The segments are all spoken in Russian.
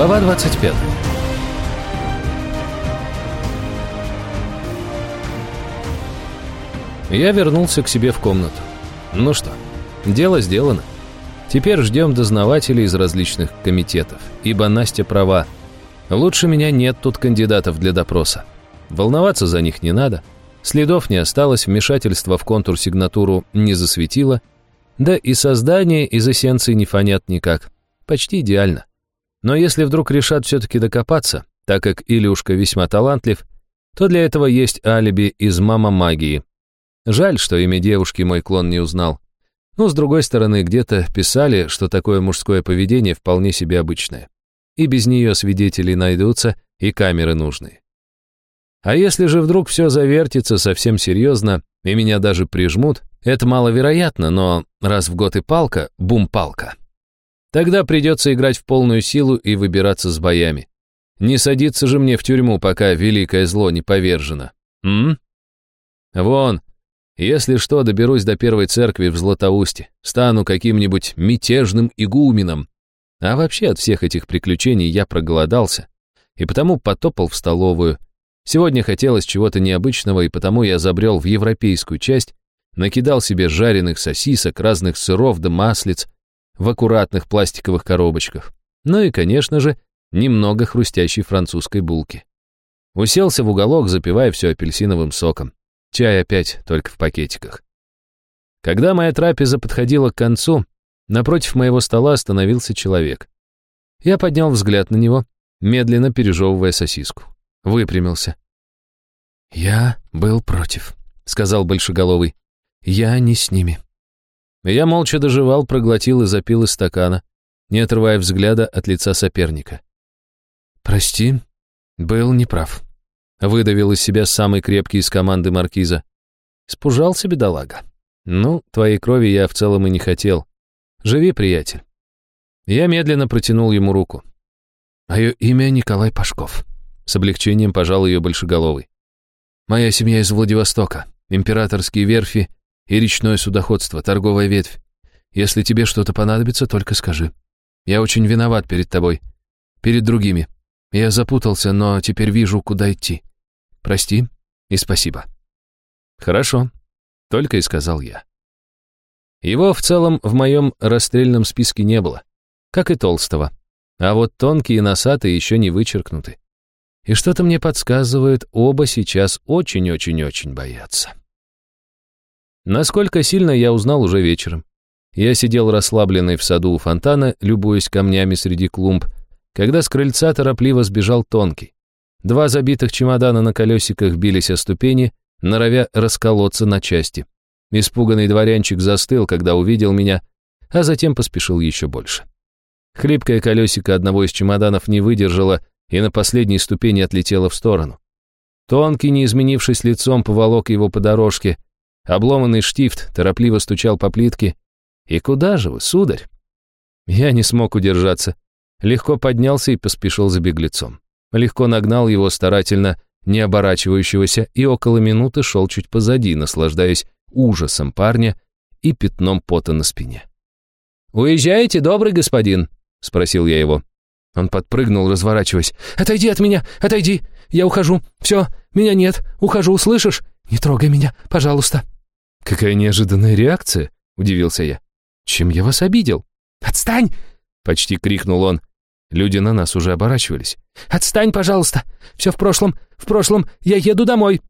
Глава 25. Я вернулся к себе в комнату. Ну что, дело сделано. Теперь ждем дознавателей из различных комитетов, ибо Настя права. Лучше меня нет тут кандидатов для допроса. Волноваться за них не надо. Следов не осталось, вмешательство в контур сигнатуру не засветило, да и создание из эссенции не фонят никак. Почти идеально. Но если вдруг решат все-таки докопаться, так как Илюшка весьма талантлив, то для этого есть алиби из «Мама магии». Жаль, что имя девушки мой клон не узнал. Но, с другой стороны, где-то писали, что такое мужское поведение вполне себе обычное. И без нее свидетели найдутся, и камеры нужные. А если же вдруг все завертится совсем серьезно, и меня даже прижмут, это маловероятно, но раз в год и палка, бум-палка. Тогда придется играть в полную силу и выбираться с боями. Не садиться же мне в тюрьму, пока великое зло не повержено. М? Вон, если что, доберусь до первой церкви в Златоусте, стану каким-нибудь мятежным игуменом. А вообще от всех этих приключений я проголодался, и потому потопал в столовую. Сегодня хотелось чего-то необычного, и потому я забрел в европейскую часть, накидал себе жареных сосисок, разных сыров да маслиц в аккуратных пластиковых коробочках. Ну и, конечно же, немного хрустящей французской булки. Уселся в уголок, запивая все апельсиновым соком. Чай опять только в пакетиках. Когда моя трапеза подходила к концу, напротив моего стола остановился человек. Я поднял взгляд на него, медленно пережевывая сосиску. Выпрямился. «Я был против», — сказал Большеголовый. «Я не с ними». Я молча доживал, проглотил и запил из стакана, не отрывая взгляда от лица соперника. «Прости, был неправ», Выдавил из себя самый крепкий из команды маркиза. Спужался бедолага. Ну, твоей крови я в целом и не хотел. Живи, приятель. Я медленно протянул ему руку. Мое имя Николай Пашков. С облегчением пожал ее большеголовый. Моя семья из Владивостока, императорские верфи и речное судоходство, торговая ветвь. Если тебе что-то понадобится, только скажи. Я очень виноват перед тобой, перед другими. Я запутался, но теперь вижу, куда идти. Прости и спасибо. Хорошо, только и сказал я. Его в целом в моем расстрельном списке не было, как и толстого. А вот тонкие носатые еще не вычеркнуты. И что-то мне подсказывает, оба сейчас очень-очень-очень боятся. Насколько сильно я узнал уже вечером. Я сидел расслабленный в саду у фонтана, любуясь камнями среди клумб, когда с крыльца торопливо сбежал тонкий. Два забитых чемодана на колесиках бились о ступени, норовя расколоться на части. Испуганный дворянчик застыл, когда увидел меня, а затем поспешил еще больше. Хлипкое колесико одного из чемоданов не выдержало и на последней ступени отлетело в сторону. Тонкий, не изменившись лицом, поволок его по дорожке. Обломанный штифт торопливо стучал по плитке. «И куда же вы, сударь?» Я не смог удержаться. Легко поднялся и поспешил за беглецом легко нагнал его старательно, не оборачивающегося, и около минуты шел чуть позади, наслаждаясь ужасом парня и пятном пота на спине. «Уезжаете, добрый господин?» — спросил я его. Он подпрыгнул, разворачиваясь. «Отойди от меня! Отойди! Я ухожу! Все, меня нет! Ухожу, слышишь? Не трогай меня, пожалуйста!» «Какая неожиданная реакция!» — удивился я. «Чем я вас обидел?» «Отстань!» — почти крикнул он. Люди на нас уже оборачивались. «Отстань, пожалуйста! Все в прошлом, в прошлом, я еду домой!»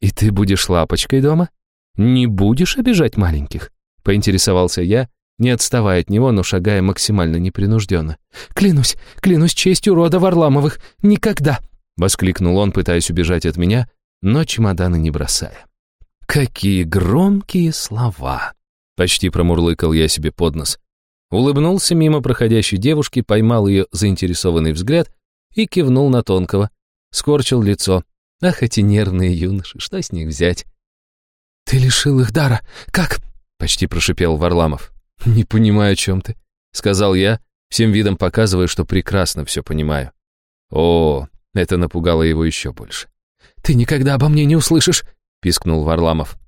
«И ты будешь лапочкой дома? Не будешь обижать маленьких?» Поинтересовался я, не отставая от него, но шагая максимально непринужденно. «Клянусь, клянусь честью рода Варламовых, никогда!» Воскликнул он, пытаясь убежать от меня, но чемоданы не бросая. «Какие громкие слова!» Почти промурлыкал я себе под нос. Улыбнулся мимо проходящей девушки, поймал ее заинтересованный взгляд и кивнул на тонкого. Скорчил лицо. Ах, эти нервные юноши, что с них взять? «Ты лишил их дара. Как?» — почти прошипел Варламов. «Не понимаю, о чем ты», — сказал я, всем видом показывая, что прекрасно все понимаю. О, это напугало его еще больше. «Ты никогда обо мне не услышишь», — пискнул Варламов.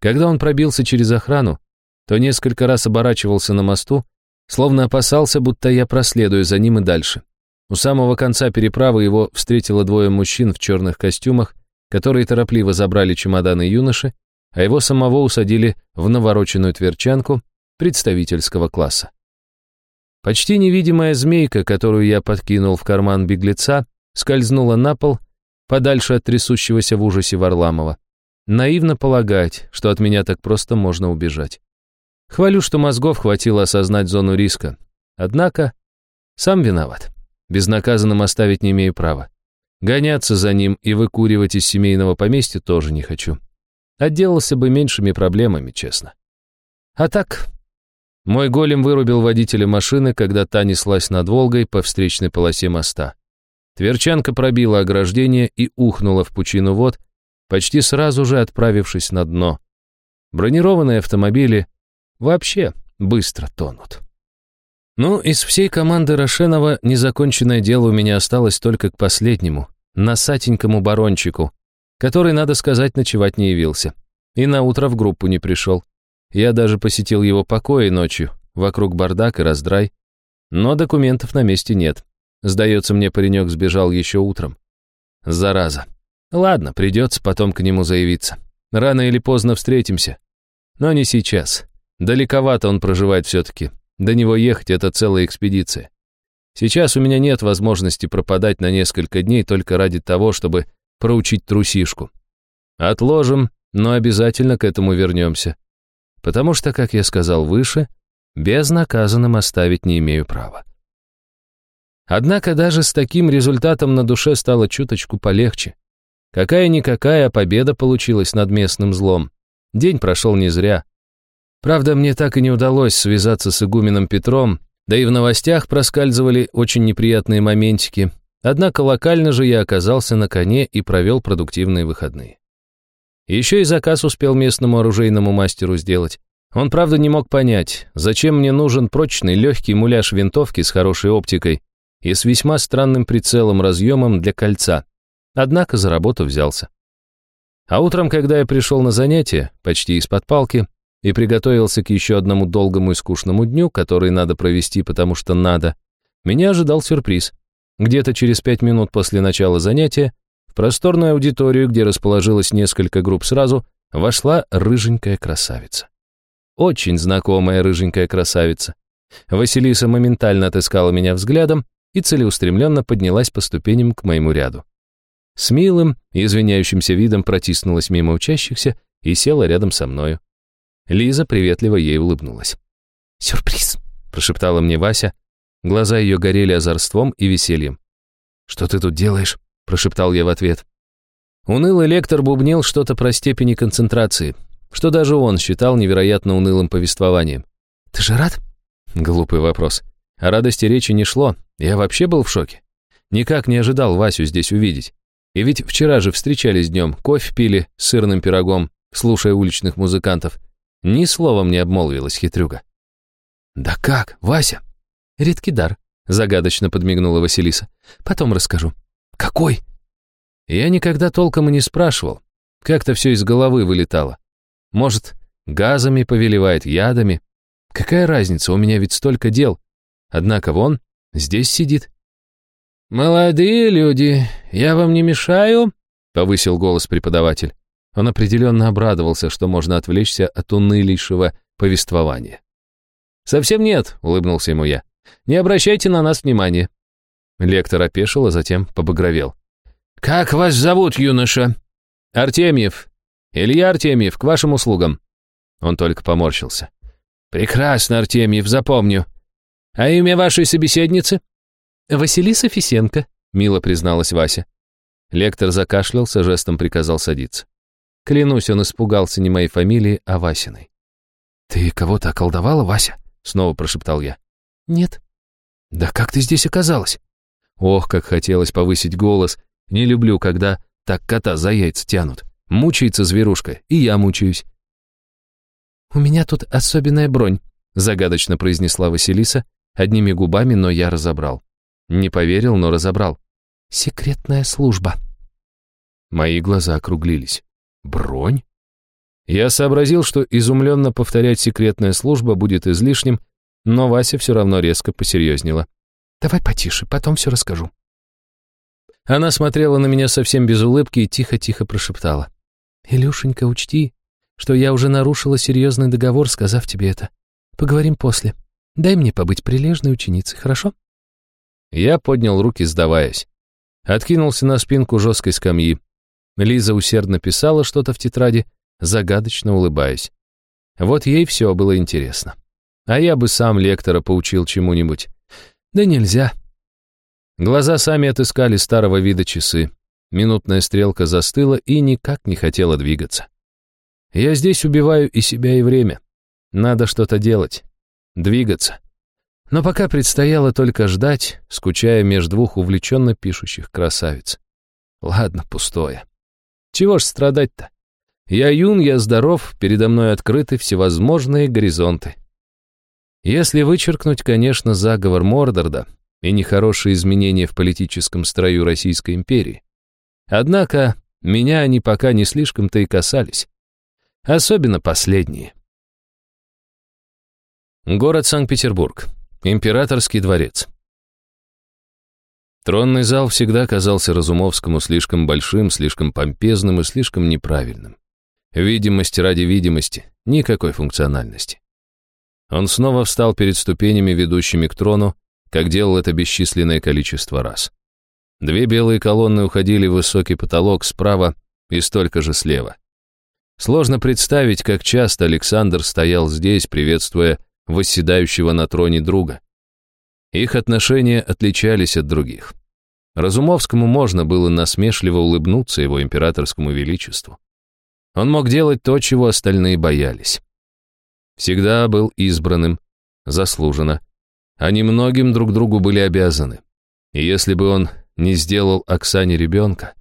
Когда он пробился через охрану, то несколько раз оборачивался на мосту, словно опасался, будто я проследую за ним и дальше. У самого конца переправы его встретило двое мужчин в черных костюмах, которые торопливо забрали чемоданы юноши, а его самого усадили в навороченную тверчанку представительского класса. Почти невидимая змейка, которую я подкинул в карман беглеца, скользнула на пол, подальше от трясущегося в ужасе Варламова. Наивно полагать, что от меня так просто можно убежать. Хвалю, что мозгов хватило осознать зону риска. Однако, сам виноват. Безнаказанным оставить не имею права. Гоняться за ним и выкуривать из семейного поместья тоже не хочу. Отделался бы меньшими проблемами, честно. А так, мой голем вырубил водителя машины, когда та неслась над Волгой по встречной полосе моста. Тверчанка пробила ограждение и ухнула в пучину вод, почти сразу же отправившись на дно. Бронированные автомобили вообще быстро тонут. Ну, из всей команды Рошенова незаконченное дело у меня осталось только к последнему, носатенькому барончику, который, надо сказать, ночевать не явился. И на утро в группу не пришел. Я даже посетил его покои ночью, вокруг бардак и раздрай. Но документов на месте нет. Сдается мне, паренек сбежал еще утром. Зараза. Ладно, придется потом к нему заявиться. Рано или поздно встретимся. Но не сейчас. Далековато он проживает все-таки. До него ехать — это целая экспедиция. Сейчас у меня нет возможности пропадать на несколько дней только ради того, чтобы проучить трусишку. Отложим, но обязательно к этому вернемся. Потому что, как я сказал выше, безнаказанным оставить не имею права. Однако даже с таким результатом на душе стало чуточку полегче. Какая-никакая победа получилась над местным злом. День прошел не зря. Правда, мне так и не удалось связаться с игуменом Петром, да и в новостях проскальзывали очень неприятные моментики. Однако локально же я оказался на коне и провел продуктивные выходные. Еще и заказ успел местному оружейному мастеру сделать. Он, правда, не мог понять, зачем мне нужен прочный легкий муляж винтовки с хорошей оптикой и с весьма странным прицелом-разъемом для кольца. Однако за работу взялся. А утром, когда я пришел на занятие, почти из-под палки, и приготовился к еще одному долгому и скучному дню, который надо провести, потому что надо, меня ожидал сюрприз. Где-то через пять минут после начала занятия в просторную аудиторию, где расположилось несколько групп сразу, вошла рыженькая красавица. Очень знакомая рыженькая красавица. Василиса моментально отыскала меня взглядом и целеустремленно поднялась по ступеням к моему ряду. С милым и извиняющимся видом протиснулась мимо учащихся и села рядом со мною. Лиза приветливо ей улыбнулась. «Сюрприз!» — прошептала мне Вася. Глаза ее горели озорством и весельем. «Что ты тут делаешь?» — прошептал я в ответ. Унылый лектор бубнил что-то про степени концентрации, что даже он считал невероятно унылым повествованием. «Ты же рад?» Глупый вопрос. О радости речи не шло, я вообще был в шоке. Никак не ожидал Васю здесь увидеть. И ведь вчера же встречались днем, кофе пили с сырным пирогом, слушая уличных музыкантов. Ни словом не обмолвилась хитрюга. «Да как, Вася?» «Редкий дар», — загадочно подмигнула Василиса. «Потом расскажу». «Какой?» Я никогда толком и не спрашивал. Как-то все из головы вылетало. Может, газами повелевает, ядами? Какая разница, у меня ведь столько дел. Однако вон, здесь сидит. «Молодые люди, я вам не мешаю?» — повысил голос преподаватель. Он определенно обрадовался, что можно отвлечься от унылейшего повествования. «Совсем нет», — улыбнулся ему я. «Не обращайте на нас внимания». Лектор опешил, а затем побагровел. «Как вас зовут, юноша?» «Артемьев. Илья Артемьев, к вашим услугам». Он только поморщился. «Прекрасно, Артемьев, запомню. А имя вашей собеседницы?» «Василиса Фисенко», — мило призналась Вася. Лектор закашлялся, жестом приказал садиться. Клянусь, он испугался не моей фамилии, а Васиной. «Ты кого-то околдовала, Вася?» — снова прошептал я. «Нет». «Да как ты здесь оказалась?» Ох, как хотелось повысить голос. Не люблю, когда так кота за яйца тянут. Мучается зверушка, и я мучаюсь. «У меня тут особенная бронь», — загадочно произнесла Василиса, одними губами, но я разобрал. Не поверил, но разобрал. «Секретная служба». Мои глаза округлились. Бронь? Я сообразил, что изумленно повторять секретная служба будет излишним, но Вася все равно резко посерьезнела. Давай потише, потом все расскажу. Она смотрела на меня совсем без улыбки и тихо-тихо прошептала. «Илюшенька, учти, что я уже нарушила серьезный договор, сказав тебе это. Поговорим после. Дай мне побыть прилежной ученицей, хорошо?» Я поднял руки, сдаваясь. Откинулся на спинку жесткой скамьи. Лиза усердно писала что-то в тетради, загадочно улыбаясь. Вот ей все было интересно. А я бы сам лектора поучил чему-нибудь. Да нельзя. Глаза сами отыскали старого вида часы. Минутная стрелка застыла и никак не хотела двигаться. Я здесь убиваю и себя, и время. Надо что-то делать. Двигаться. Но пока предстояло только ждать, скучая между двух увлеченно пишущих красавиц. Ладно, пустое. Чего ж страдать-то? Я юн, я здоров, передо мной открыты всевозможные горизонты. Если вычеркнуть, конечно, заговор Мордорда и нехорошие изменения в политическом строю Российской империи. Однако меня они пока не слишком-то и касались. Особенно последние. Город Санкт-Петербург. Императорский дворец. Тронный зал всегда казался Разумовскому слишком большим, слишком помпезным и слишком неправильным. Видимость ради видимости, никакой функциональности. Он снова встал перед ступенями, ведущими к трону, как делал это бесчисленное количество раз. Две белые колонны уходили в высокий потолок справа и столько же слева. Сложно представить, как часто Александр стоял здесь, приветствуя восседающего на троне друга. Их отношения отличались от других. Разумовскому можно было насмешливо улыбнуться его императорскому величеству. Он мог делать то, чего остальные боялись. Всегда был избранным, заслуженно. Они многим друг другу были обязаны. И если бы он не сделал Оксане ребенка,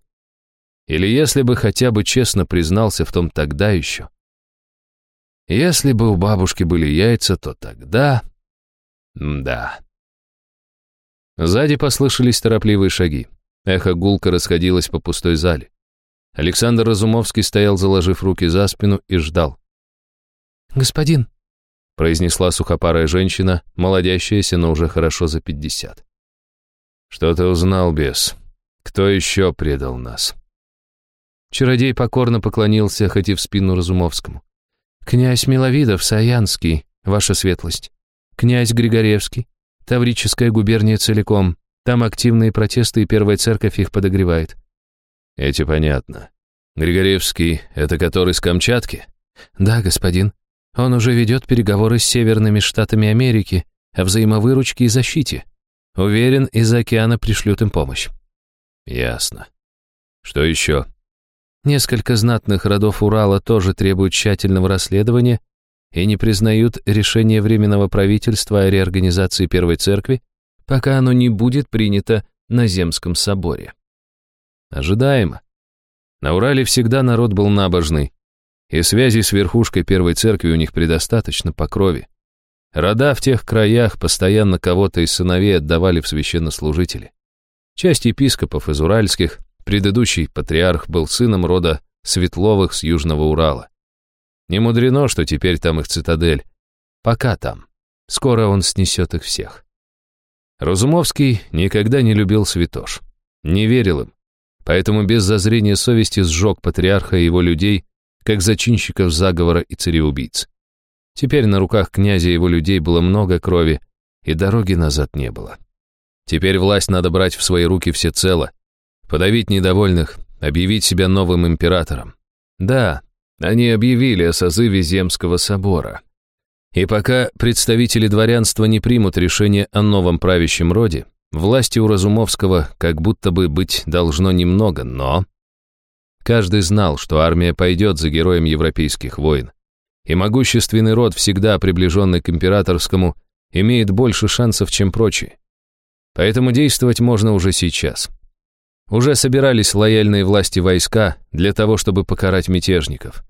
или если бы хотя бы честно признался в том тогда еще, если бы у бабушки были яйца, то тогда... Да. Сзади послышались торопливые шаги. Эхо гулко расходилось по пустой зале. Александр Разумовский стоял, заложив руки за спину, и ждал. «Господин», — произнесла сухопарая женщина, молодящаяся, но уже хорошо за пятьдесят. «Что ты узнал, бес? Кто еще предал нас?» Чародей покорно поклонился, хоть и в спину Разумовскому. «Князь Миловидов, Саянский, ваша светлость. Князь Григоревский, Таврическая губерния целиком. Там активные протесты, и Первая Церковь их подогревает. Эти понятно. Григорьевский — это который с Камчатки? Да, господин. Он уже ведет переговоры с северными штатами Америки о взаимовыручке и защите. Уверен, из-за океана пришлют им помощь. Ясно. Что еще? Несколько знатных родов Урала тоже требуют тщательного расследования и не признают решение Временного правительства о реорганизации Первой Церкви, пока оно не будет принято на Земском соборе. Ожидаемо. На Урале всегда народ был набожный, и связи с верхушкой Первой Церкви у них предостаточно по крови. Рода в тех краях постоянно кого-то из сыновей отдавали в священнослужители. Часть епископов из уральских, предыдущий патриарх был сыном рода Светловых с Южного Урала. Не мудрено, что теперь там их цитадель. Пока там. Скоро он снесет их всех. Разумовский никогда не любил святош. Не верил им поэтому без зазрения совести сжег патриарха и его людей, как зачинщиков заговора и цареубийц. Теперь на руках князя и его людей было много крови, и дороги назад не было. Теперь власть надо брать в свои руки всецело, подавить недовольных, объявить себя новым императором. Да, они объявили о созыве Земского собора. И пока представители дворянства не примут решение о новом правящем роде, Власти у Разумовского как будто бы быть должно немного, но... Каждый знал, что армия пойдет за героем европейских войн. И могущественный род, всегда приближенный к императорскому, имеет больше шансов, чем прочие. Поэтому действовать можно уже сейчас. Уже собирались лояльные власти войска для того, чтобы покарать мятежников.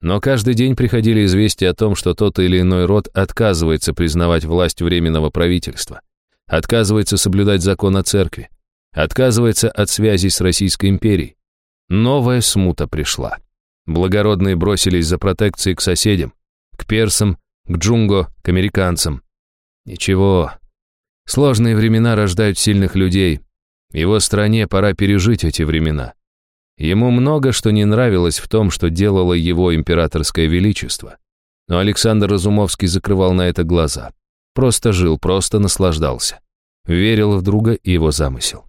Но каждый день приходили известия о том, что тот или иной род отказывается признавать власть Временного правительства отказывается соблюдать закон о церкви, отказывается от связей с Российской империей. Новая смута пришла. Благородные бросились за протекцией к соседям, к персам, к джунго, к американцам. Ничего. Сложные времена рождают сильных людей. Его стране пора пережить эти времена. Ему много что не нравилось в том, что делало его императорское величество. Но Александр Разумовский закрывал на это глаза. Просто жил, просто наслаждался. Верил в друга и его замысел.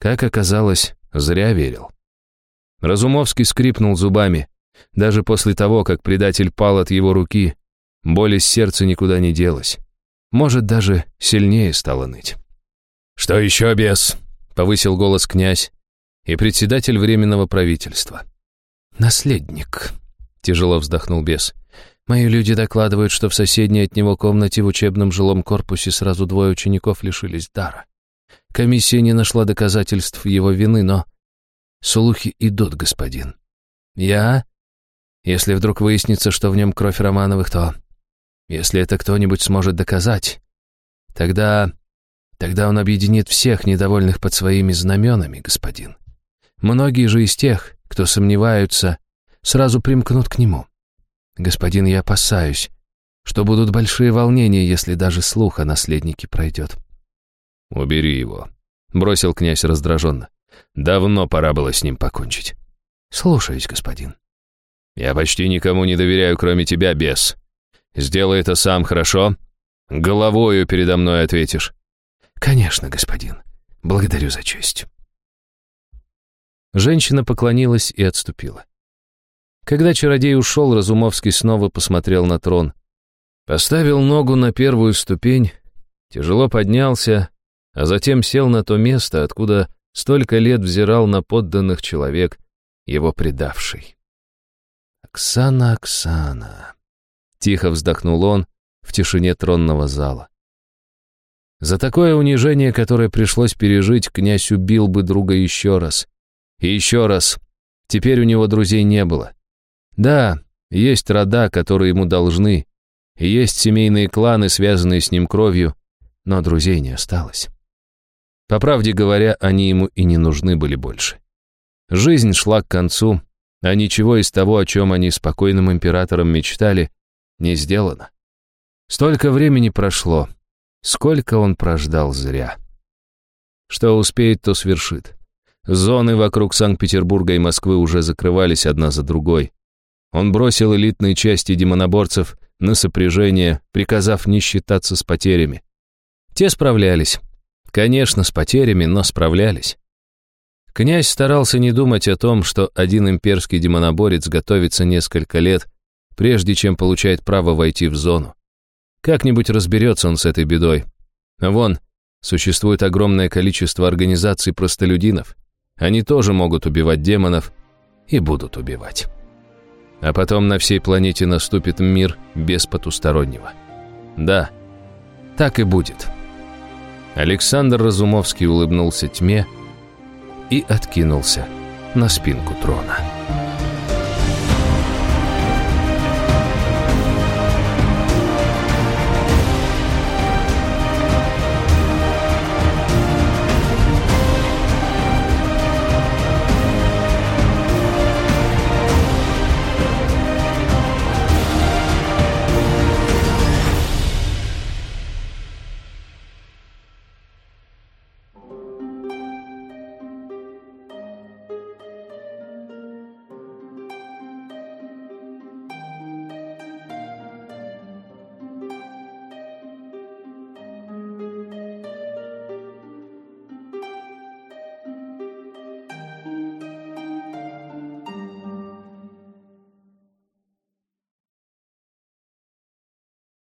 Как оказалось, зря верил. Разумовский скрипнул зубами. Даже после того, как предатель пал от его руки, боль из сердца никуда не делась. Может, даже сильнее стало ныть. «Что еще, бес?» — повысил голос князь и председатель Временного правительства. «Наследник», — тяжело вздохнул бес. «Мои люди докладывают, что в соседней от него комнате в учебном жилом корпусе сразу двое учеников лишились дара. Комиссия не нашла доказательств его вины, но слухи идут, господин. Я... Если вдруг выяснится, что в нем кровь Романовых, то если это кто-нибудь сможет доказать, тогда... Тогда он объединит всех недовольных под своими знаменами, господин. Многие же из тех, кто сомневаются, сразу примкнут к нему. Господин, я опасаюсь, что будут большие волнения, если даже слух о наследнике пройдет. «Убери его», — бросил князь раздраженно. «Давно пора было с ним покончить». «Слушаюсь, господин». «Я почти никому не доверяю, кроме тебя, бес. Сделай это сам, хорошо? Головою передо мной ответишь». «Конечно, господин. Благодарю за честь». Женщина поклонилась и отступила. Когда чародей ушел, Разумовский снова посмотрел на трон. Поставил ногу на первую ступень, тяжело поднялся, а затем сел на то место, откуда столько лет взирал на подданных человек, его предавший. «Оксана, Оксана!» Тихо вздохнул он в тишине тронного зала. За такое унижение, которое пришлось пережить, князь убил бы друга еще раз. И еще раз. Теперь у него друзей не было. Да, есть рода, которые ему должны, и есть семейные кланы, связанные с ним кровью, но друзей не осталось. По правде говоря, они ему и не нужны были больше. Жизнь шла к концу, а ничего из того, о чем они с покойным императором мечтали, не сделано. Столько времени прошло, сколько он прождал зря. Что успеет, то свершит. Зоны вокруг Санкт-Петербурга и Москвы уже закрывались одна за другой. Он бросил элитные части демоноборцев на сопряжение, приказав не считаться с потерями. Те справлялись. Конечно, с потерями, но справлялись. Князь старался не думать о том, что один имперский демоноборец готовится несколько лет прежде чем получает право войти в зону. Как-нибудь разберется он с этой бедой. Вон, существует огромное количество организаций простолюдинов. Они тоже могут убивать демонов и будут убивать. А потом на всей планете наступит мир без потустороннего. Да, так и будет. Александр Разумовский улыбнулся тьме и откинулся на спинку трона.